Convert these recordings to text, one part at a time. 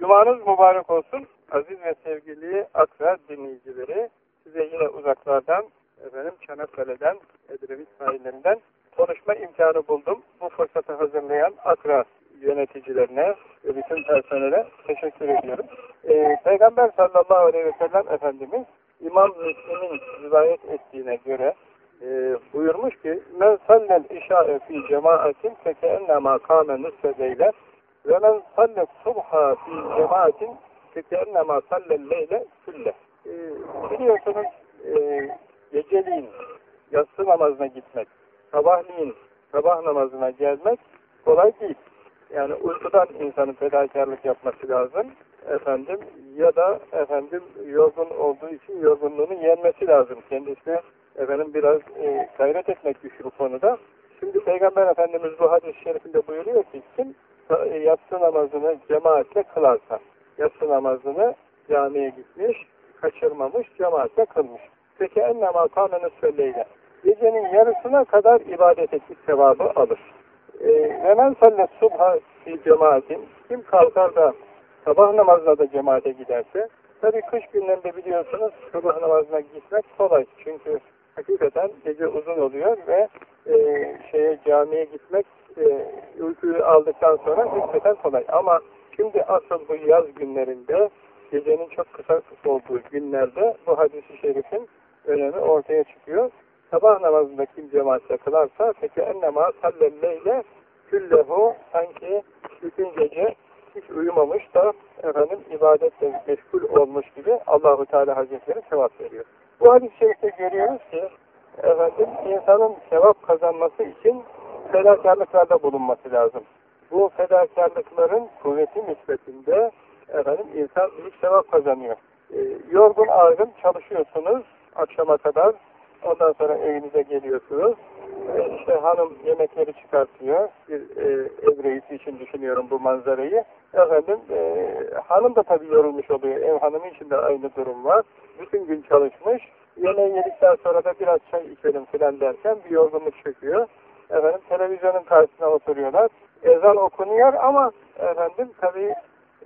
Cumanız mübarek olsun. Aziz ve sevgili Akra dinleyicileri, size yine uzaklardan, efendim Çanakkale'den, Edremit sahillerinden konuşma imkanı buldum. Bu fırsatı hazırlayan Akra yöneticilerine ve bütün personele teşekkür ediyorum. Ee, Peygamber sallallahu aleyhi ve sellem Efendimiz İmam Müslim'in rivayet ettiğine göre e, buyurmuş ki men sallel işa'e fi cemaatin feke ennema kâme nusfe leyle ve men sallet subha fi cemaatin feke ennema sallel leyle külle e, biliyorsunuz e, geceliğin yatsı namazına gitmek sabahleyin sabah namazına gelmek kolay değil. Yani uykudan insanın fedakarlık yapması lazım. Efendim ya da efendim yorgun olduğu için yorgunluğunu yenmesi lazım. Kendisine efendim biraz e, gayret etmek düşür bu konuda. Şimdi Peygamber Efendimiz bu hadis-i şerifinde buyuruyor ki kim yatsı namazını cemaatle kılarsa yatsı namazını camiye gitmiş, kaçırmamış, cemaatle kılmış. Peki ennema kâmenü söyleyle. Gecenin yarısına kadar ibadet etmiş sevabı alır. Ve men sallet subha fi cemaatin kim kalkar da sabah namazına da cemaate giderse tabi kış günlerinde biliyorsunuz sabah namazına gitmek kolay. Çünkü hakikaten gece uzun oluyor ve e, şeye camiye gitmek e, uykuyu aldıktan sonra nispeten kolay. Ama şimdi asıl bu yaz günlerinde gecenin çok kısa olduğu günlerde bu hadisi şerifin önemi ortaya çıkıyor. Sabah namazında kim cemaatle kılarsa peki ennema sallelleyle küllehu sanki bütün gece hiç uyumamış da efendim ibadetle meşgul olmuş gibi Allahu Teala Hazretleri sevap veriyor. Bu hadis-i şerifte görüyoruz ki efendim insanın sevap kazanması için fedakarlıklarda bulunması lazım. Bu fedakarlıkların kuvveti nispetinde efendim insan büyük sevap kazanıyor. E, yorgun argın çalışıyorsunuz akşama kadar ondan sonra evinize geliyorsunuz e, işte hanım yemekleri çıkartıyor. Bir e, ev reisi için düşünüyorum bu manzarayı. Efendim e, hanım da tabii yorulmuş oluyor. Ev hanımı için de aynı durum var. Bütün gün çalışmış. Yemeği yedikten sonra da biraz çay içelim filan derken bir yorgunluk çöküyor. Efendim televizyonun karşısına oturuyorlar. Ezan okunuyor ama efendim tabii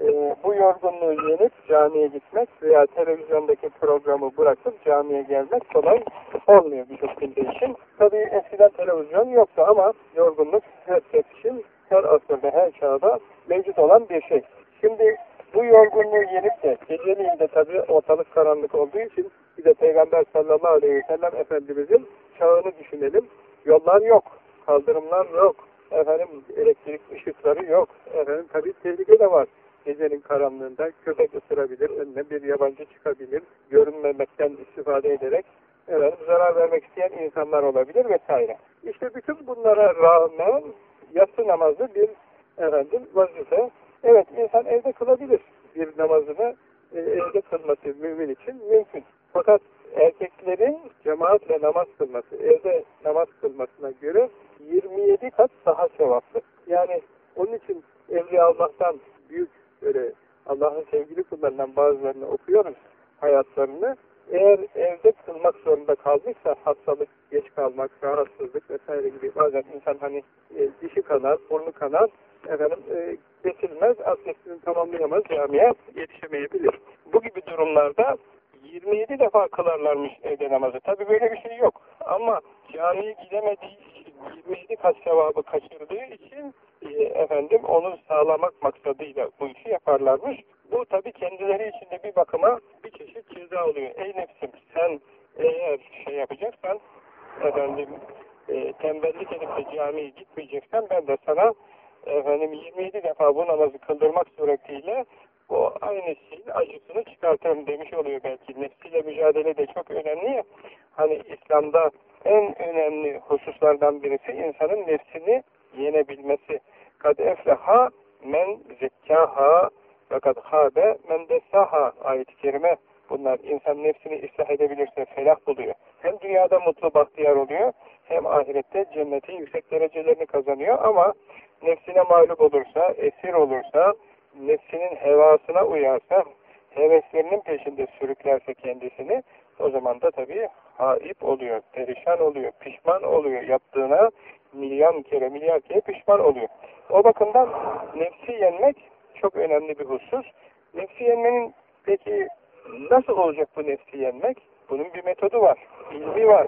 e, bu yorgunluğu yenip camiye gitmek veya televizyondaki programı bırakıp camiye gelmek kolay olmuyor birçok kimse için. Tabii eskiden televizyon yoktu ama yorgunluk herkes için her asırda, her çağda mevcut olan bir şey. Şimdi bu yorgunluğu yenip de geceliğin de tabii ortalık karanlık olduğu için bir de Peygamber sallallahu aleyhi ve sellem Efendimizin çağını düşünelim. Yollar yok, kaldırımlar yok, efendim elektrik ışıkları yok, efendim tabii tehlike de var gecenin karanlığında köpek ısırabilir, önüne bir yabancı çıkabilir, görünmemekten istifade ederek evet, zarar vermek isteyen insanlar olabilir vesaire. İşte bütün bunlara rağmen yatsı namazı bir efendim vazife. Evet insan evde kılabilir bir namazını e, evde kılması mümin için mümkün. Fakat erkeklerin cemaatle namaz kılması, evde namaz kılmasına göre 27 kat daha sevaplı. Yani onun için büyük böyle Allah'ın sevgili kullarından bazılarını okuyoruz hayatlarını. Eğer evde kılmak zorunda kaldıysa hastalık, geç kalmak, rahatsızlık vesaire gibi bazen insan hani e, dişi kanar, burnu kanar, efendim e, geçilmez, abdestini tamamlayamaz, camiye yetişemeyebilir. Bu gibi durumlarda 27 defa kılarlarmış evde namazı. Tabi böyle bir şey yok. Ama camiye gidemediği için, 27 kat sevabı kaçırdığı için efendim onu sağlamak maksadıyla bu işi yaparlarmış. Bu tabi kendileri için de bir bakıma bir çeşit ceza oluyor. Ey nefsim sen eğer şey yapacaksan efendim e, tembellik edip de camiye gitmeyeceksen ben de sana efendim 27 defa bu namazı kıldırmak suretiyle o aynı şeyin acısını çıkartırım demiş oluyor belki. Nefsiyle mücadele de çok önemli ya. Hani İslam'da en önemli hususlardan birisi insanın nefsini yenebilmesi. Kad efleha men zekkaha ve kad habe men dessaha ayet-i kerime. Bunlar insan nefsini ıslah edebilirse felah buluyor. Hem dünyada mutlu bahtiyar oluyor hem ahirette cennetin yüksek derecelerini kazanıyor ama nefsine mağlup olursa, esir olursa, nefsinin hevasına uyarsa, heveslerinin peşinde sürüklerse kendisini, o zaman da tabii haip oluyor, perişan oluyor, pişman oluyor, yaptığına milyon kere, milyar kere pişman oluyor. O bakımdan nefsi yenmek çok önemli bir husus. Nefsi yenmenin peki nasıl olacak bu nefsi yenmek? Bunun bir metodu var, ilmi var,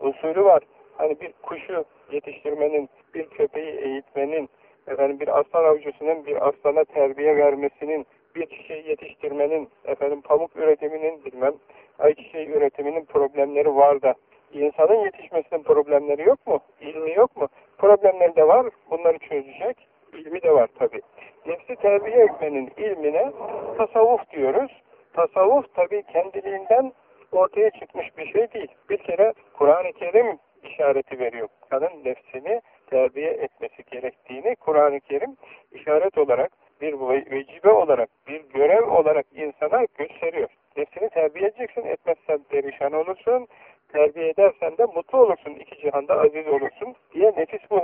usulü var. Hani bir kuşu yetiştirmenin, bir köpeği eğitmenin, efendim bir aslan avcısının bir aslana terbiye vermesinin, bir çiçeği yetiştirmenin, efendim pamuk üretiminin bilmem ayçiçeği üretiminin problemleri var da insanın yetişmesinin problemleri yok mu? İlmi yok mu? Problemleri de var. Bunları çözecek. İlmi de var tabi. Nefsi terbiye etmenin ilmine tasavvuf diyoruz. Tasavvuf tabi kendiliğinden ortaya çıkmış bir şey değil. Bir kere Kur'an-ı Kerim işareti veriyor. Kadın nefsini terbiye etmesi gerektiğini Kur'an-ı Kerim işaret olarak, bir vecibe olarak, bir görev olarak insana gösteriyor. Nefsini terbiye edeceksin, etmezsen perişan olursun, terbiye edersen de mutlu olursun, iki cihanda aziz olursun diye nefis bu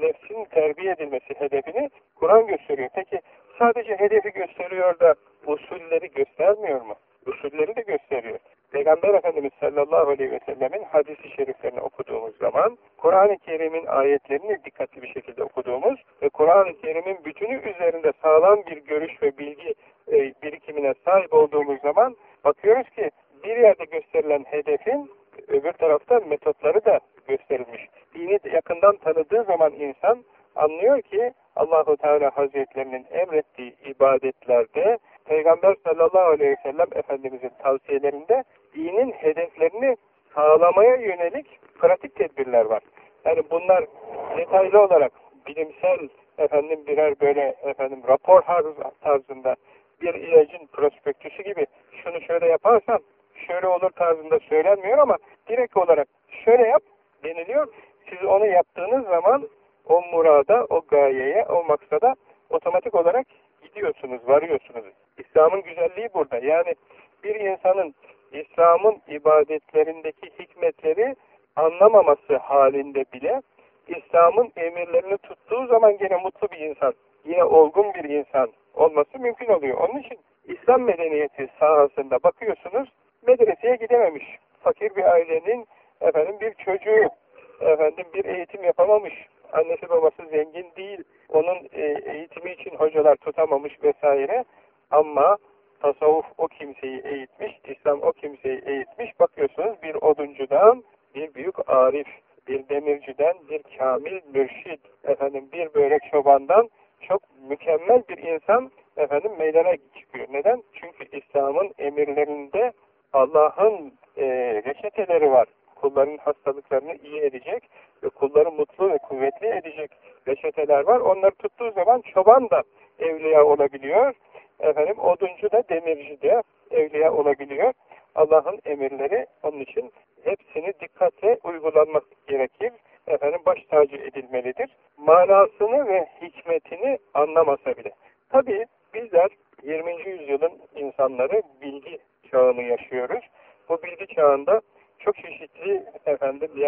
nefsin terbiye edilmesi hedefini Kur'an gösteriyor. Peki sadece hedefi gösteriyor da usulleri göstermiyor mu? Usulleri de gösteriyor. Peygamber Efendimiz sallallahu aleyhi ve sellemin hadisi şeriflerini okuduğumuz zaman, Kur'an-ı Kerim'in ayetlerini dikkatli bir şekilde okuduğumuz ve Kur'an-ı Kerim'in bütünü üzerinde sağlam bir görüş ve bilgi e, birikimine sahip olduğumuz zaman bakıyoruz ki bir yerde gösterilen hedefin öbür tarafta metotları da gösterilmiş. Dini yakından tanıdığı zaman insan anlıyor ki Allahu Teala Hazretlerinin emrettiği ibadetlerde Peygamber sallallahu aleyhi ve sellem Efendimizin tavsiyelerinde dinin hedeflerini sağlamaya yönelik pratik tedbirler var. Yani bunlar detaylı olarak bilimsel efendim birer böyle efendim rapor tarzında bir ilacın prospektüsü gibi şunu şöyle yaparsan şöyle olur tarzında söylenmiyor ama direkt olarak şöyle yap deniliyor. Siz onu yaptığınız zaman murada, o gayeye, o maksada otomatik olarak gidiyorsunuz, varıyorsunuz. İslam'ın güzelliği burada. Yani bir insanın İslam'ın ibadetlerindeki hikmetleri anlamaması halinde bile İslam'ın emirlerini tuttuğu zaman gene mutlu bir insan, yine olgun bir insan olması mümkün oluyor. Onun için İslam medeniyeti sahasında bakıyorsunuz medreseye gidememiş. Fakir bir ailenin efendim bir çocuğu efendim bir eğitim yapamamış. Annesi babası zengin değil. Onun e, eğitimi için hocalar tutamamış vesaire. Ama tasavvuf o kimseyi eğitmiş, İslam o kimseyi eğitmiş. Bakıyorsunuz bir oduncudan bir büyük arif, bir demirciden bir kamil mürşid, efendim bir böyle çobandan çok mükemmel bir insan efendim meydana çıkıyor. Neden? Çünkü İslam'ın emirlerinde Allah'ın e, reçeteleri var. Kulların hastalıklarını iyi edecek ve kulları mutlu ve kuvvetli edecek reçeteler var. Onları tuttuğu zaman çoban da evliya olabiliyor. Efendim oduncu da demirci de evliya olabiliyor. Allah'ın emirleri onun için hepsini dikkatle uygulanmak gerekir. Efendim baş tacı edilmelidir. Manasını ve hikmetini anlamasa bile. Tabi bizler 20. yüzyılın insanları bilgi çağını yaşıyoruz. Bu bilgi çağında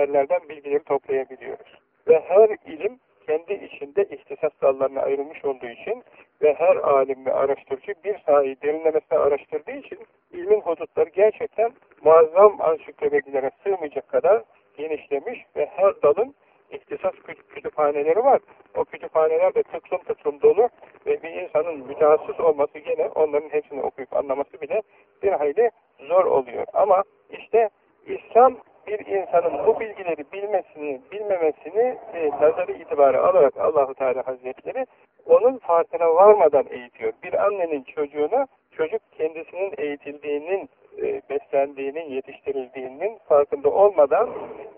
yerlerden bilgileri toplayabiliyoruz. Ve her ilim kendi içinde ihtisas dallarına ayrılmış olduğu için ve her alim ve araştırıcı bir sahayı derinlemesine araştırdığı için ilmin hudutları gerçekten muazzam ansiklopedilere sığmayacak kadar genişlemiş ve her dalın ihtisas kütüphaneleri var. O kütüphaneler de tıklım tıklım dolu ve bir insanın mütehassıs olması gene onların hepsini okuyup anlaması bile bir hayli zor oluyor. Ama işte İslam insanın bu bilgileri bilmesini, bilmemesini e, nazarı itibarı alarak Allahu Teala Hazretleri onun farkına varmadan eğitiyor. Bir annenin çocuğunu çocuk kendisinin eğitildiğinin, e, beslendiğinin, yetiştirildiğinin farkında olmadan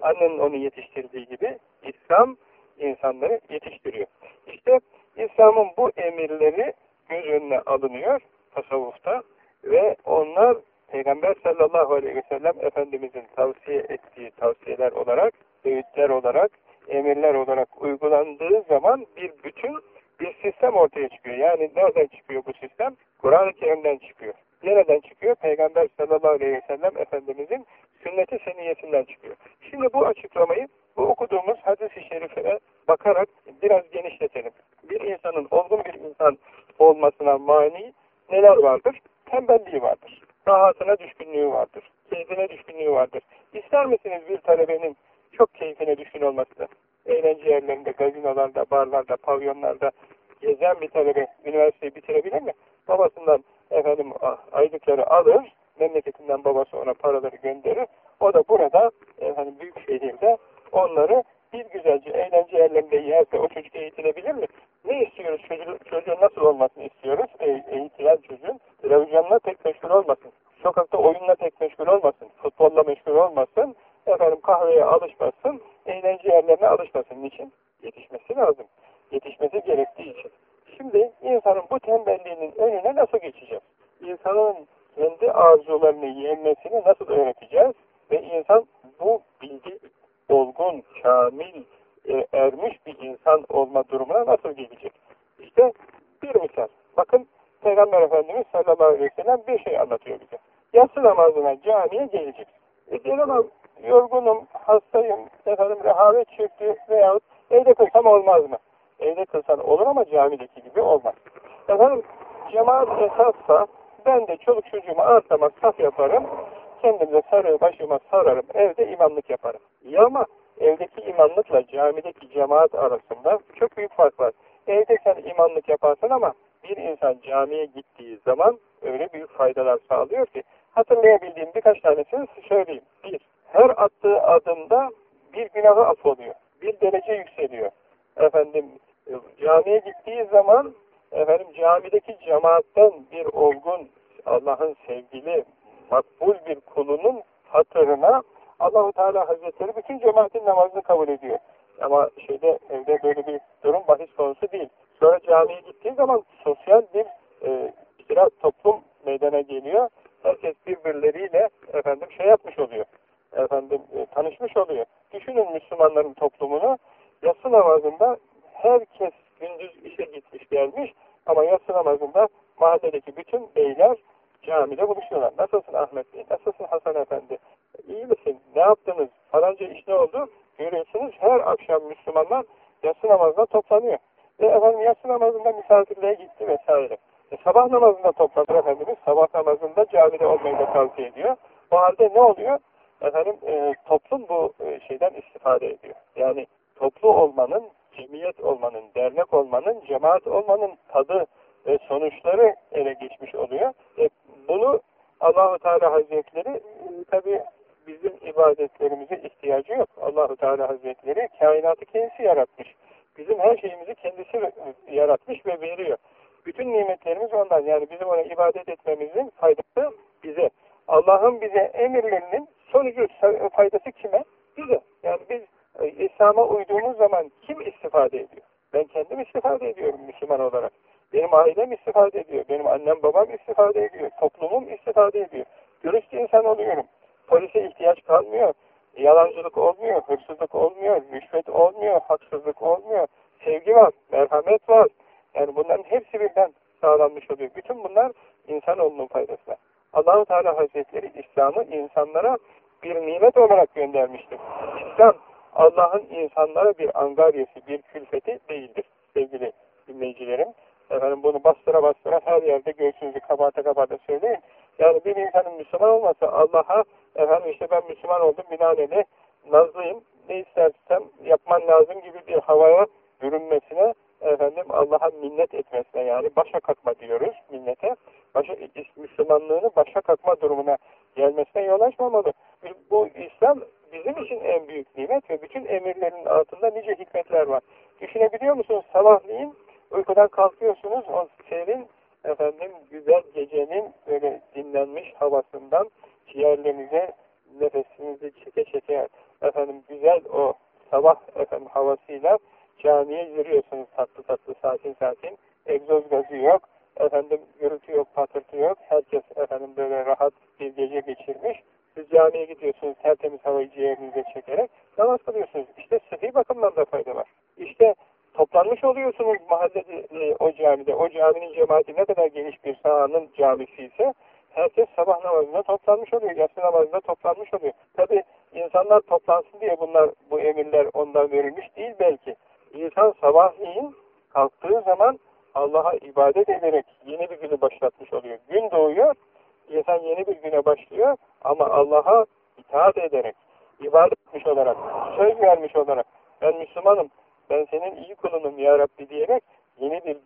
annenin onu yetiştirdiği gibi İslam insanları yetiştiriyor. İşte İslam'ın bu emirleri göz önüne alınıyor tasavvufta ve onlar Peygamber sallallahu aleyhi ve sellem Efendimizin tavsiye ettiği tavsiyeler olarak, öğütler olarak, emirler olarak uygulandığı zaman bir bütün bir sistem ortaya çıkıyor. Yani nereden çıkıyor bu sistem? Kur'an-ı Kerim'den çıkıyor. Nereden çıkıyor? Peygamber sallallahu aleyhi ve sellem Efendimizin sünneti seniyesinden çıkıyor. Şimdi bu açıklamayı bu okuduğumuz hadis-i şerife bakarak biraz genişletelim. Bir insanın olgun bir insan olmasına mani neler vardır? Tembelliği vardır. Rahatına düşkünlüğü vardır. Keyfine düşkünlüğü vardır. İster misiniz bir talebenin çok keyfine düşkün olmasını? Eğlence yerlerinde, gazinolarda, barlarda, pavyonlarda gezen bir talebe üniversiteyi bitirebilir mi? Babasından efendim aylıkları alır, memleketinden babası ona paraları gönderir. O da burada efendim büyük şehirde onları bir güzelce eğlence yerlerinde yerse o çocuk eğitilebilir mi? Ne istiyoruz? Çocuğun, çocuğun nasıl olmasını istiyoruz? E, eğitilen çocuğun televizyonla pek meşgul olmasın. Sokakta oyunla pek meşgul olmasın. Futbolla meşgul olmasın. Efendim kahveye alışmasın. Eğlence yerlerine alışmasın. Niçin? Yetişmesi lazım. Yetişmesi gerektiği için. Şimdi insanın bu tembelliğinin önüne nasıl geçeceğiz? İnsanın kendi arzularını yenmesini nasıl öğreteceğiz? Ve insan bu bilgi olgun, kamil, e, ermiş bir insan olma durumuna nasıl gelecek? İşte bir misal. Bakın Peygamber Efendimiz sallallahu aleyhi ve sellem bir şey anlatıyor bize. Yatsı namazına camiye gelecek. E gelemem, yorgunum, hastayım, efendim rehavet çöktü veyahut evde kılsam olmaz mı? Evde kılsan olur ama camideki gibi olmaz. Efendim cemaat esassa ben de çoluk çocuğumu artlamak saf yaparım, kendimize sarığı başıma sararım, evde imamlık yaparım. Ya ama evdeki imamlıkla camideki cemaat arasında çok büyük fark var. Evde sen imamlık yaparsın ama bir insan camiye gittiği zaman öyle büyük faydalar sağlıyor ki hatırlayabildiğim birkaç tanesini söyleyeyim. Bir, her attığı adımda bir günahı affoluyor. Bir derece yükseliyor. Efendim camiye gittiği zaman efendim camideki cemaatten bir olgun Allah'ın sevgili makbul bir kulunun hatırına Allahu Teala Hazretleri bütün cemaatin namazını kabul ediyor. Ama şeyde evde böyle bir durum bahis konusu değil. Sonra camiye gittiği zaman sosyal bir e, istira toplum meydana geliyor. Herkes birbirleriyle efendim şey yapmış oluyor. Efendim e, tanışmış oluyor. Düşünün Müslümanların toplumunu yatsı namazında herkes gündüz işe gitmiş gelmiş ama yatsı namazında mahalledeki bütün beyler camide buluşuyorlar. Nasılsın Ahmet Bey? Nasılsın Hasan Efendi? İyi misin? Ne yaptınız? Falanca iş ne oldu? Görüyorsunuz her akşam Müslümanlar yatsı namazına toplanıyor. Ve efendim yatsı namazında misafirliğe gitti vesaire. E, sabah namazında toplanır Efendimiz. Sabah namazında camide olmayı da tavsiye ediyor. O halde ne oluyor? Efendim e, toplum bu e, şeyden istifade ediyor. Yani toplu olmanın, cemiyet olmanın, dernek olmanın, cemaat olmanın tadı ve sonuçları ele geçmiş oluyor. E, bunu Allahu Teala Hazretleri e, tabi bizim ibadetlerimize ihtiyacı yok. Allahu Teala Hazretleri kainatı kendisi yaratmış. Bizim her şeyimizi kendisi yaratmış ve veriyor. Bütün nimetlerimiz ondan. Yani bizim ona ibadet etmemizin faydası bize. Allah'ın bize emirlerinin sonucu faydası kime? Bize. Yani biz e, İslam'a uyduğumuz zaman kim istifade ediyor? Ben kendim istifade ediyorum Müslüman olarak. Benim ailem istifade ediyor. Benim annem babam istifade ediyor. Toplumum istifade ediyor. Dürüst insan oluyorum. Polise ihtiyaç kalmıyor. Yalancılık olmuyor, hırsızlık olmuyor, rüşvet olmuyor, haksızlık olmuyor. Sevgi var, merhamet var. Yani bunların hepsi birden sağlanmış oluyor. Bütün bunlar insanoğlunun faydasına. Allahu Teala Hazretleri İslam'ı insanlara bir nimet olarak göndermiştir. İslam Allah'ın insanlara bir angaryası, bir külfeti değildir sevgili dinleyicilerim. Efendim bunu bastıra bastıra her yerde göğsünüzü kabata kabata söyleyin. Yani bir insanın Müslüman olması Allah'a efendim işte ben Müslüman oldum binaenaleyh nazlıyım ne istersem yapman lazım gibi bir havaya bürünmesine efendim Allah'a minnet etmesine yani başa kalkma diyoruz minnete. Başa, Müslümanlığını başa kalkma durumuna gelmesine yol açmamalı. Bu İslam bizim için en büyük nimet ve bütün emirlerin altında nice hikmetler var. Düşünebiliyor musunuz? Sabahleyin uykudan kalkıyorsunuz o serin efendim güzel gecenin böyle dinlenmiş havasından ciğerlerinize nefesinizi çeke çeke efendim güzel o sabah efendim havasıyla camiye yürüyorsunuz tatlı tatlı sakin sakin. Egzoz gazı yok efendim gürültü yok patırtı yok. Herkes efendim böyle rahat bir gece geçirmiş. Siz camiye gidiyorsunuz tertemiz havayı ciğerinize çekerek namaz kılıyorsunuz. İşte sıhhi bakımdan da fayda var. İşte toplanmış oluyorsunuz mahallede e, o camide. O caminin cemaati ne kadar geniş bir sahanın camisi ise herkes sabah namazında toplanmış oluyor. Yatsı namazında toplanmış oluyor. Tabi insanlar toplansın diye bunlar bu emirler ondan verilmiş değil belki. İnsan sabahleyin kalktığı zaman Allah'a ibadet ederek yeni bir günü başlatmış oluyor. Gün doğuyor, insan yeni bir güne başlıyor ama Allah'a itaat ederek, ibadet etmiş olarak, söz vermiş olarak ben Müslümanım, ben senin iyi kulunum ya Rabbi diyerek yeni bir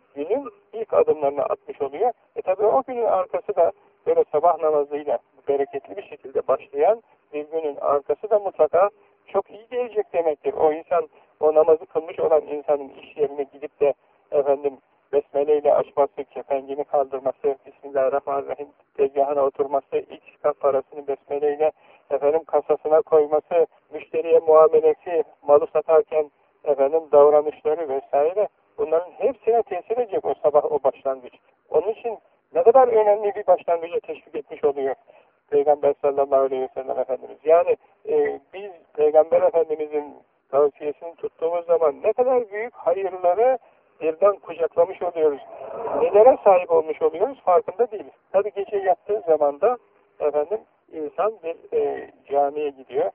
adımlarını atmış oluyor. E tabi o günün arkası da böyle sabah namazıyla bereketli bir şekilde başlayan bir günün arkası da mutlaka çok iyi gelecek demektir. O insan, o namazı kılmış olan insanın iş yerine gidip de efendim besmeleyle açması, kefengini kaldırması, Bismillahirrahmanirrahim tezgahına oturması, ilk çıkan parasını besmeleyle efendim kasasına koyması, müşteriye muamelesi, malı satarken efendim davranışları vesaire bunların hepsine tesir edecek o sabah o başlangıç. Onun için ne bir başlangıca teşvik etmiş oluyor Peygamber sallallahu aleyhi ve sellem Efendimiz. Yani e, biz Peygamber Efendimizin tavsiyesini tuttuğumuz zaman ne kadar büyük hayırları birden kucaklamış oluyoruz. Nelere sahip olmuş oluyoruz farkında değiliz. Tabi gece yattığı zaman da efendim insan bir e, camiye gidiyor.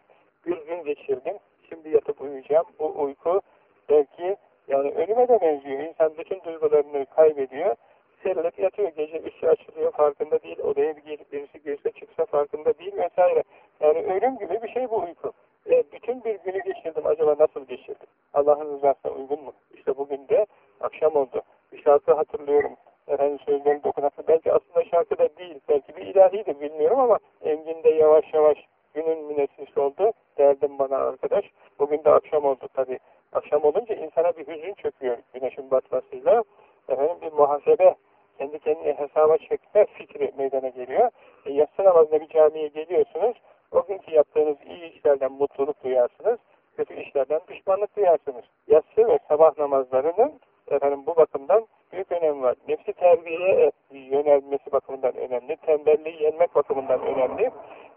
Bir gün geçirdim. Şimdi yatıp uyuyacağım. Bu uyku belki yani ölüme de benziyor. İnsan bütün duygularını kaybediyor. Serilip yatıyor. Gece ışığı açılıyor. Farkında değil. Odaya bir gelip birisi girse çıksa farkında değil vesaire. Yani ölüm gibi bir şey bu uyku. E, bütün bir günü geçirdim. Acaba nasıl geçirdim? Allah'ın rızasına uygun mu? İşte bugün de akşam oldu. Bir şarkı hatırlıyorum. Efendim sözlerini dokunaklı. Belki aslında şarkı da değil. Belki bir ilahidir bilmiyorum ama Engin de yavaş yavaş günün münessis oldu. Derdim bana arkadaş. Bugün de akşam oldu tabi. Akşam olunca insana bir hüzün çöküyor güneşin batmasıyla. Efendim bir muhasebe, kendi kendine hesaba çekme fikri meydana geliyor. E, yatsı namazında bir camiye geliyorsunuz. O günkü yaptığınız iyi işlerden mutluluk duyarsınız. Kötü işlerden pişmanlık duyarsınız. Yatsı ve sabah namazlarının efendim bu bakımdan büyük önem var. Nefsi terbiyeye yönelmesi bakımından önemli. Tembelliği yenmek bakımından önemli.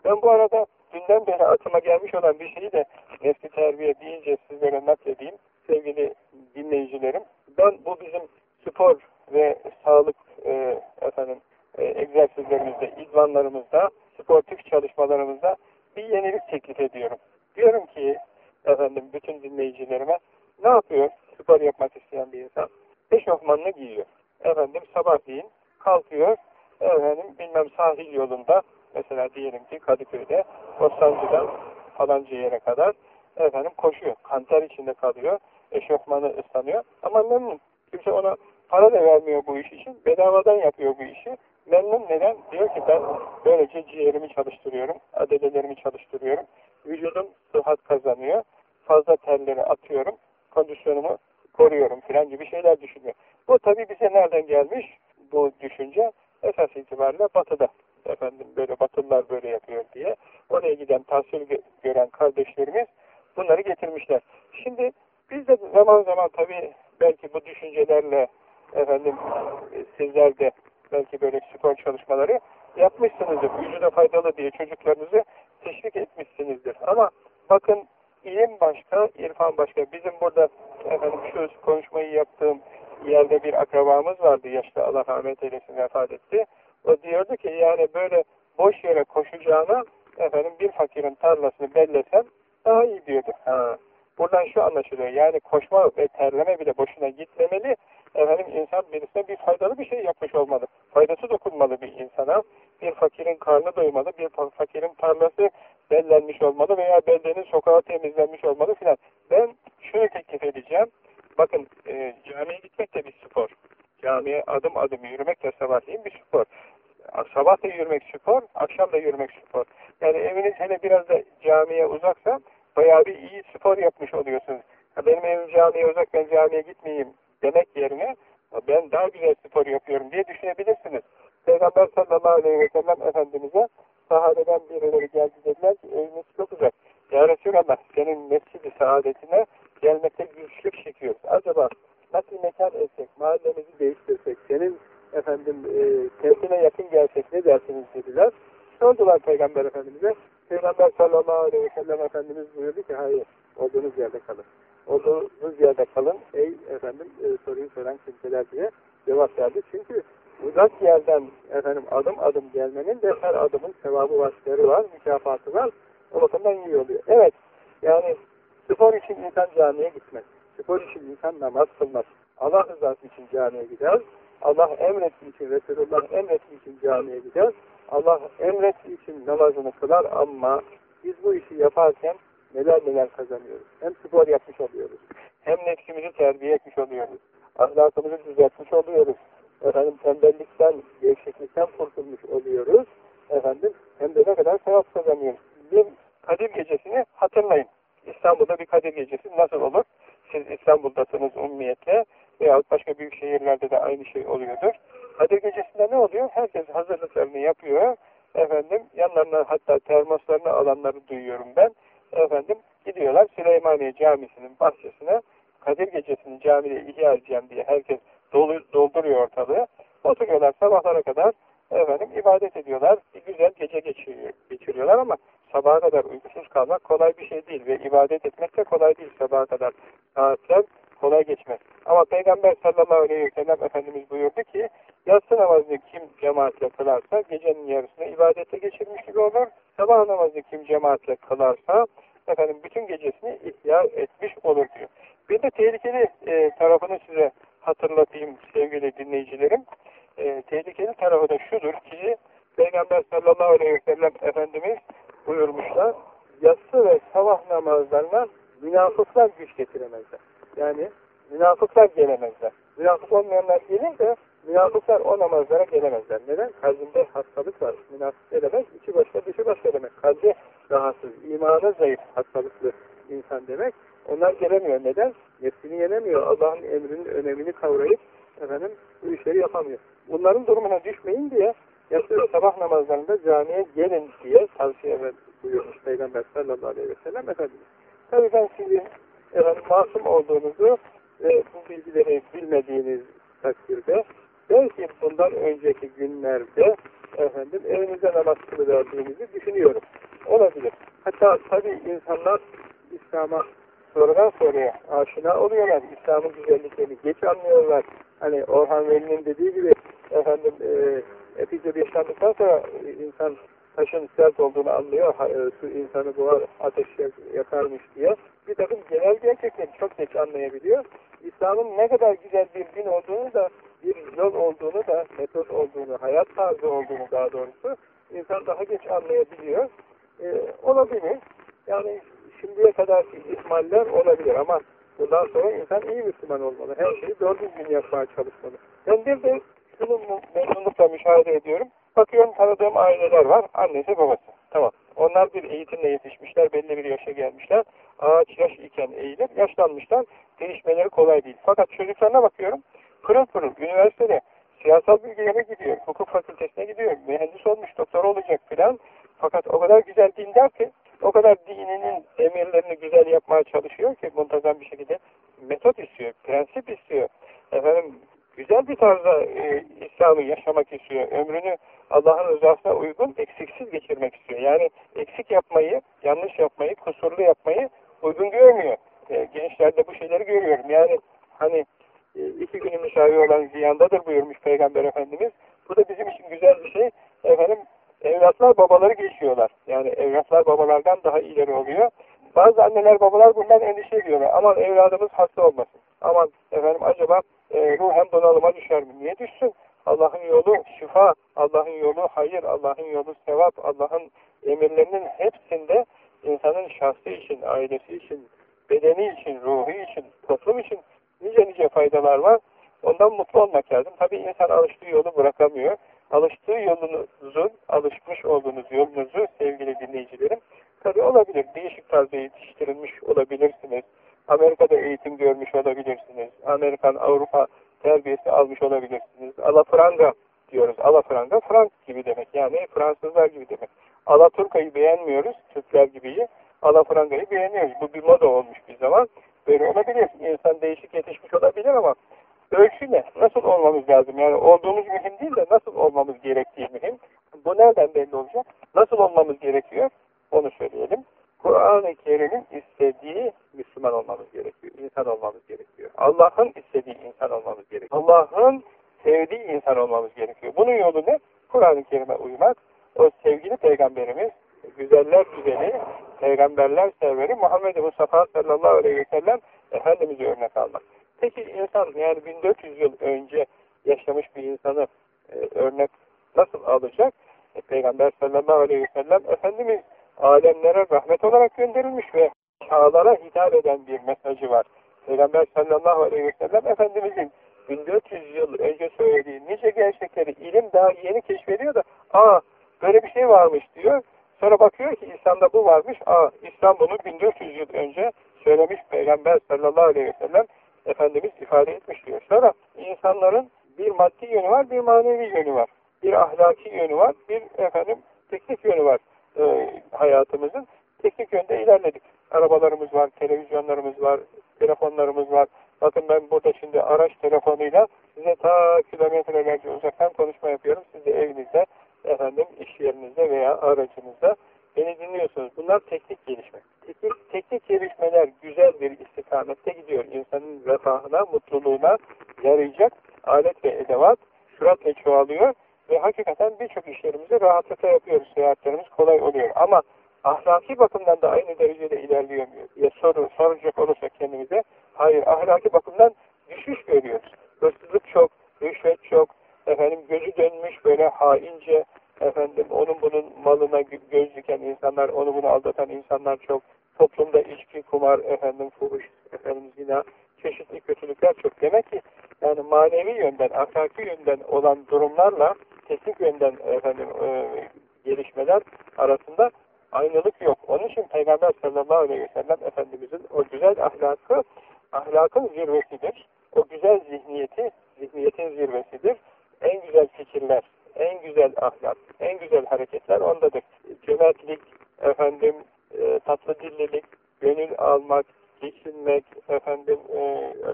Ben bu arada dünden beri aklıma gelmiş olan bir şeyi de nefsi terbiye deyince sizlere nakledeyim. Sevgili dinleyicilerim, ben bu bizim spor ve sağlık e, efendim e, egzersizlerimizde, idmanlarımızda, sportif çalışmalarımızda bir yenilik teklif ediyorum. Diyorum ki efendim bütün dinleyicilerime ne yapıyor spor yapmak isteyen bir insan? Eşofmanını giyiyor. Efendim sabahleyin kalkıyor. Efendim bilmem sahil yolunda mesela diyelim ki Kadıköy'de Bostancı'dan falanca yere kadar efendim koşuyor. Kanter içinde kalıyor. Eşofmanı ıslanıyor. Ama memnun. Kimse ona para da vermiyor bu iş için. Bedavadan yapıyor bu işi. Memnun neden? Diyor ki ben böylece ciğerimi çalıştırıyorum. Adelelerimi çalıştırıyorum. Vücudum sıhhat kazanıyor. Fazla terleri atıyorum. Kondisyonumu koruyorum filan gibi şeyler düşünüyor. Bu tabii bize nereden gelmiş bu düşünce? Esas itibariyle batıda. Efendim böyle batılılar böyle yapıyor diye. Oraya giden tahsil gören kardeşlerimiz bunları getirmişler. Şimdi biz de zaman zaman tabii belki bu düşüncelerle efendim sizler de belki böyle spor çalışmaları yapmışsınızdır. Vücuda faydalı diye çocuklarınızı teşvik etmişsinizdir. Ama bakın ilim başka, irfan başka. Bizim burada efendim şu konuşmayı yaptığım yerde bir akrabamız vardı yaşlı Allah rahmet eylesin vefat etti. O diyordu ki yani böyle boş yere koşacağına efendim bir fakirin tarlasını bellesem daha iyi diyordu. Ha. Buradan şu anlaşılıyor. Yani koşma ve terleme bile boşuna gitmemeli. Efendim insan birisine bir faydalı bir şey yapmış olmalı. Faydası dokunmalı bir insana. Fakirin karnı doymalı. Bir fakirin tarlası bellenmiş olmalı veya beldenin sokağı temizlenmiş olmalı filan. Ben şunu teklif edeceğim. Bakın e, camiye gitmek de bir spor. Camiye adım adım yürümek de sabahleyin bir spor. Sabah da yürümek spor, akşam da yürümek spor. Yani eviniz hele biraz da camiye uzaksa bayağı bir iyi spor yapmış oluyorsunuz. Ha, benim evim camiye uzak, ben camiye gitmeyeyim demek yerine ben daha güzel spor yapıyorum diye düşünebilirsiniz. Peygamber sallallahu aleyhi ve sellem Efendimiz'e sahabeden birileri geldi dediler ki evimiz çok uzak. Ya Resulallah senin mescidi saadetine gelmekte güçlük çekiyoruz. Acaba nasıl mekan etsek, mahallemizi değiştirsek, senin efendim e, kendine yakın gelsek ne dersiniz dediler. Sordular Peygamber Efendimiz'e. Peygamber sallallahu aleyhi ve sellem Efendimiz buyurdu ki hayır olduğunuz yerde kalın. Olduğunuz yerde kalın ey efendim e, soruyu soran kimseler diye cevap verdi. Çünkü uzak yerden efendim adım adım gelmenin de her adımın sevabı vasıfları var, mükafatı var. O bakımdan iyi oluyor. Evet yani spor için insan camiye gitmez. Spor için insan namaz kılmaz. Allah rızası için camiye gider. Allah emrettiği için, Resulullah emrettiği için camiye gider. Allah emrettiği için namazını kılar ama biz bu işi yaparken neler neler kazanıyoruz. Hem spor yapmış oluyoruz. Hem nefsimizi terbiye etmiş oluyoruz. Ahlakımızı düzeltmiş oluyoruz. Efendim tembellikten, gevşeklikten kurtulmuş oluyoruz. Efendim hem de ne kadar sevap kazanıyoruz. Bir Kadir gecesini hatırlayın. İstanbul'da bir Kadir gecesi nasıl olur? Siz İstanbul'dasınız ummiyetle veyahut başka büyük şehirlerde de aynı şey oluyordur. Kadir gecesinde ne oluyor? Herkes hazırlıklarını yapıyor. Efendim yanlarına hatta termoslarını alanları duyuyorum ben. Efendim gidiyorlar Süleymaniye Camisi'nin bahçesine Kadir gecesini camide ihya edeceğim diye herkes dolduruyor ortalığı. Oturuyorlar sabahlara kadar efendim ibadet ediyorlar. Güzel gece geçiriyor, geçiriyorlar ama sabaha kadar uykusuz kalmak kolay bir şey değil ve ibadet etmek de kolay değil sabaha kadar. Saatler kolay geçmez. Ama Peygamber sallallahu aleyhi ve sellem Efendimiz buyurdu ki yatsı namazını kim cemaatle kılarsa gecenin yarısını ibadette geçirmiş gibi olur. Sabah namazını kim cemaatle kılarsa efendim bütün gecesini ihya etmiş olur diyor. Bir de tehlikeli e, tarafını size hatırlatayım sevgili dinleyicilerim. E, tehlikeli tarafı da şudur ki Peygamber sallallahu aleyhi ve sellem Efendimiz buyurmuşlar yatsı ve sabah namazlarına münafıklar güç getiremezler. Yani münafıklar gelemezler. Münafık olmayanlar gelir de münafıklar o namazlara gelemezler. Neden? Kalbinde hastalık var. Münafık ne demek? İçi başka dışı başka demek. Kalbi rahatsız, imanı zayıf, hastalıklı insan demek. Onlar gelemiyor. Neden? Nefsini yenemiyor. Allah'ın emrinin önemini kavrayıp efendim bu işleri yapamıyor. Bunların durumuna düşmeyin diye yatsı sabah namazlarında camiye gelin diye tavsiye buyurmuş Peygamber sallallahu aleyhi ve sellem Efendimiz. Tabii ben sizin efendim, masum olduğunuzu ve bu bilgileri bilmediğiniz takdirde belki bundan önceki günlerde efendim evinizde namaz kılıverdiğinizi düşünüyorum. Olabilir. Hatta tabii insanlar İslam'a sonradan sonraya aşina oluyorlar. İslam'ın güzelliklerini geç anlıyorlar. Hani Orhan Veli'nin dediği gibi efendim e, epeyce yaşlandıktan sonra insan taşın sert olduğunu anlıyor. E, su insanı boğar, ateş yakarmış diye. Bir takım genel gerçekleri çok geç anlayabiliyor. İslam'ın ne kadar güzel bir din olduğunu da bir yol olduğunu da metot olduğunu, hayat tarzı olduğunu daha doğrusu insan daha geç anlayabiliyor. Ee, olabilir. Yani şimdiye kadar ihmaller olabilir ama bundan sonra insan iyi Müslüman olmalı. Her şeyi doğru düzgün yapmaya çalışmalı. Ben bir de şunu memnunlukla müşahede ediyorum. Bakıyorum tanıdığım aileler var. Annesi babası. Tamam. Onlar bir eğitimle yetişmişler. Belli bir yaşa gelmişler. Ağaç yaş iken eğilir. Yaşlanmışlar. Değişmeleri kolay değil. Fakat çocuklarına bakıyorum. Pırıl pırıl. Üniversitede siyasal bilgilere gidiyor. Hukuk fakültesine gidiyor. Mühendis olmuş. Doktor olacak filan. Fakat o kadar güzel dindar ki o kadar dininin emirlerini güzel yapmaya çalışıyor ki muntazam bir şekilde metot istiyor, prensip istiyor. Efendim güzel bir tarzda e, İslam'ı yaşamak istiyor. Ömrünü Allah'ın rızasına uygun, eksiksiz geçirmek istiyor. Yani eksik yapmayı, yanlış yapmayı, kusurlu yapmayı uygun görmüyor. E, gençlerde bu şeyleri görüyorum. Yani hani e, iki günü müsavi olan ziyandadır buyurmuş Peygamber Efendimiz. Bu da bizim için güzel bir şey. Efendim evlatlar babaları geçiyorlar. Yani evlatlar babalardan daha ileri oluyor. Bazı anneler babalar bundan endişe ediyorlar. Aman evladımız hasta olmasın. Aman efendim acaba e, ruhen bunalıma düşer mi? Niye düşsün? Allah'ın yolu şifa, Allah'ın yolu hayır, Allah'ın yolu sevap, Allah'ın emirlerinin hepsinde insanın şahsı için, ailesi için, bedeni için, ruhu için, toplum için nice nice faydalar var. Ondan mutlu olmak lazım. Tabii insan alıştığı yolu bırakamıyor. Alıştığı yolunuzun, alışmış olduğunuz yolunuzu sevgili dinleyicilerim, tabii olabilir. Değişik tarzda yetiştirilmiş olabilirsiniz. Amerika'da eğitim görmüş olabilirsiniz. Amerikan, Avrupa terbiyesi almış olabilirsiniz. Alafranga diyoruz. Alafranga Frank gibi demek. Yani Fransızlar gibi demek. Alaturka'yı beğenmiyoruz. Türkler gibiyi. Alafranga'yı beğeniyoruz. Bu bir moda olmuş bir zaman. Böyle olabilir. İnsan değişik yetişmiş olabilir ama ölçü ne? Nasıl olmamız lazım? Yani olduğumuz mühim değil de nasıl olmamız gerektiği mühim. Nereden belli olacak? Nasıl olmamız gerekiyor? Onu söyleyelim. Kur'an-ı Kerim'in istediği Müslüman olmamız gerekiyor. İnsan olmamız gerekiyor. Allah'ın istediği insan olmamız gerekiyor. Allah'ın sevdiği insan olmamız gerekiyor. Bunun yolu ne? Kur'an-ı Kerim'e uymak. O sevgili peygamberimiz, güzeller güzeli, peygamberler serveri Muhammed Mustafa sallallahu aleyhi ve sellem Efendimiz'i örnek almak. Peki insan yani 1400 yıl önce yaşamış bir insanı e, örnek nasıl alacak? Peygamber sallallahu aleyhi ve sellem Efendimiz alemlere rahmet olarak gönderilmiş ve çağlara hitap eden bir mesajı var. Peygamber sallallahu aleyhi ve sellem Efendimizin 1400 yıl önce söylediği nice gerçekleri ilim daha yeni keşfediyor da aa böyle bir şey varmış diyor. Sonra bakıyor ki İslam'da bu varmış. Aa İslam bunu 1400 yıl önce söylemiş Peygamber sallallahu aleyhi ve sellem Efendimiz ifade etmiş diyor. Sonra insanların bir maddi yönü var, bir manevi yönü var. Bir ahlaki yönü var, bir efendim teknik yönü var e, hayatımızın. Teknik yönde ilerledik. Arabalarımız var, televizyonlarımız var, telefonlarımız var. Bakın ben burada şimdi araç telefonuyla size ta kilometrelerce uzaktan konuşma yapıyorum. Siz de evinizde, efendim iş yerinizde veya aracınızda beni dinliyorsunuz. Bunlar teknik gelişme. Teknik, teknik gelişmeler güzel bir istikamette gidiyor. İnsanın refahına, mutluluğuna yarayacak alet ve edevat süratle çoğalıyor hakikaten birçok işlerimizi rahatlıkla yapıyoruz. Seyahatlerimiz kolay oluyor. Ama ahlaki bakımdan da aynı derecede ilerliyor mu? diye soru, soracak olursak kendimize, hayır ahlaki bakımdan düşüş görüyoruz. Hırsızlık çok, rüşvet çok, efendim gözü dönmüş böyle haince, efendim onun bunun malına göz diken insanlar, onu bunu aldatan insanlar çok, toplumda içki, kumar, efendim fuhuş, efendim zina, çeşitli kötülükler çok. Demek ki yani manevi yönden, ahlaki yönden olan durumlarla teknik yönden efendim e, gelişmeler arasında aynılık yok. Onun için Peygamber sallallahu aleyhi ve sellem Efendimizin o güzel ahlakı ahlakın zirvesidir. O güzel zihniyeti zihniyetin zirvesidir. En güzel fikirler, en güzel ahlak, en güzel hareketler ondadır. Cömertlik, efendim e, tatlı dillilik, gönül almak, geçinmek, efendim e,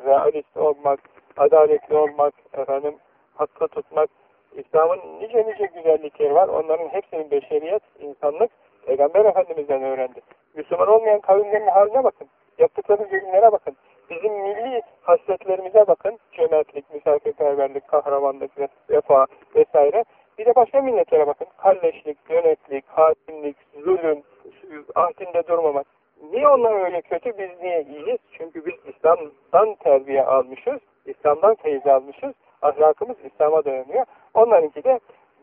realist olmak, adaletli olmak, efendim hakkı tutmak. İslam'ın nice nice güzellikleri var. Onların hepsinin beşeriyet, insanlık Peygamber Efendimiz'den öğrendi. Müslüman olmayan kavimlerin haline bakın. Yaptıkları zulümlere bakın. Bizim milli hasletlerimize bakın. Cömertlik, misafirperverlik, kahramanlık, vefa vesaire. Bir de başka milletlere bakın. Kalleşlik, yönetlik, hakimlik, zulüm, ahdinde durmamak. Niye onlar öyle kötü, biz niye iyiyiz? Çünkü biz İslam'dan terbiye almışız, İslam'dan feyiz almışız. Ahlakımız İslam'a dayanıyor. Onlarınki de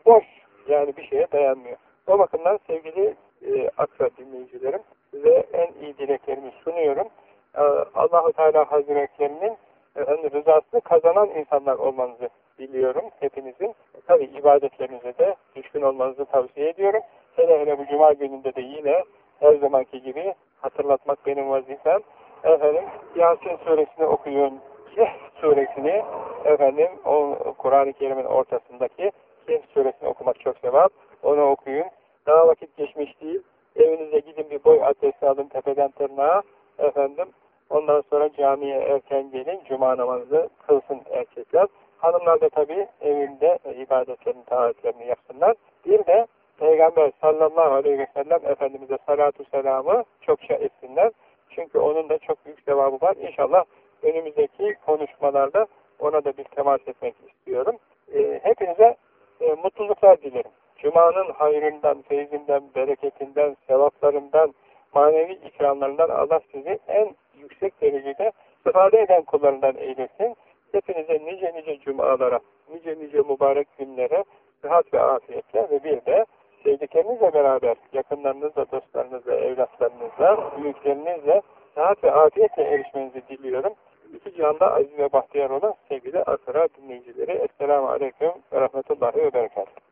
boş, yani bir şeye dayanmıyor. O bakımdan sevgili e, Aksa dinleyicilerim, size en iyi dileklerimi sunuyorum. E, Allahu Teala Hazretlerinin e, rızasını kazanan insanlar olmanızı diliyorum hepinizin. Tabi ibadetlerinize de düşkün olmanızı tavsiye ediyorum. Hele hele bu cuma gününde de yine her zamanki gibi hatırlatmak benim vazifem. Efendim Yasin suresini okuyun. Kehf suresini efendim Kur'an-ı Kerim'in ortasındaki Kehf suresini okumak çok sevap. Onu okuyun. Daha vakit geçmiş değil. Evinize gidin bir boy adresi alın tepeden tırnağa. Efendim ondan sonra camiye erken gelin. Cuma namazı kılsın erkekler. Hanımlar da tabii evinde ibadetlerini, taatlerini yapsınlar. Bir de Peygamber sallallahu aleyhi ve sellem Efendimiz'e salatu selamı çokça etsinler. Çünkü onun da çok büyük sevabı var. İnşallah önümüzdeki konuşmalarda ona da bir temas etmek istiyorum. E, hepinize e, mutluluklar dilerim. Cuma'nın hayrından, feyzinden, bereketinden, sevaplarından, manevi ikramlarından Allah sizi en yüksek derecede istifade eden kullarından eylesin. Hepinize nice nice cumalara, nice nice mübarek günlere, sıhhat ve afiyetle ve bir de sevdiklerinizle beraber, yakınlarınızla, dostlarınızla, evlatlarınızla, büyüklerinizle rahat ve afiyetle erişmenizi diliyorum. İki cihanda aziz ve bahtiyar olan sevgili Akara dinleyicileri. Esselamu Aleyküm ve Rahmetullahi ve Berekatuhu.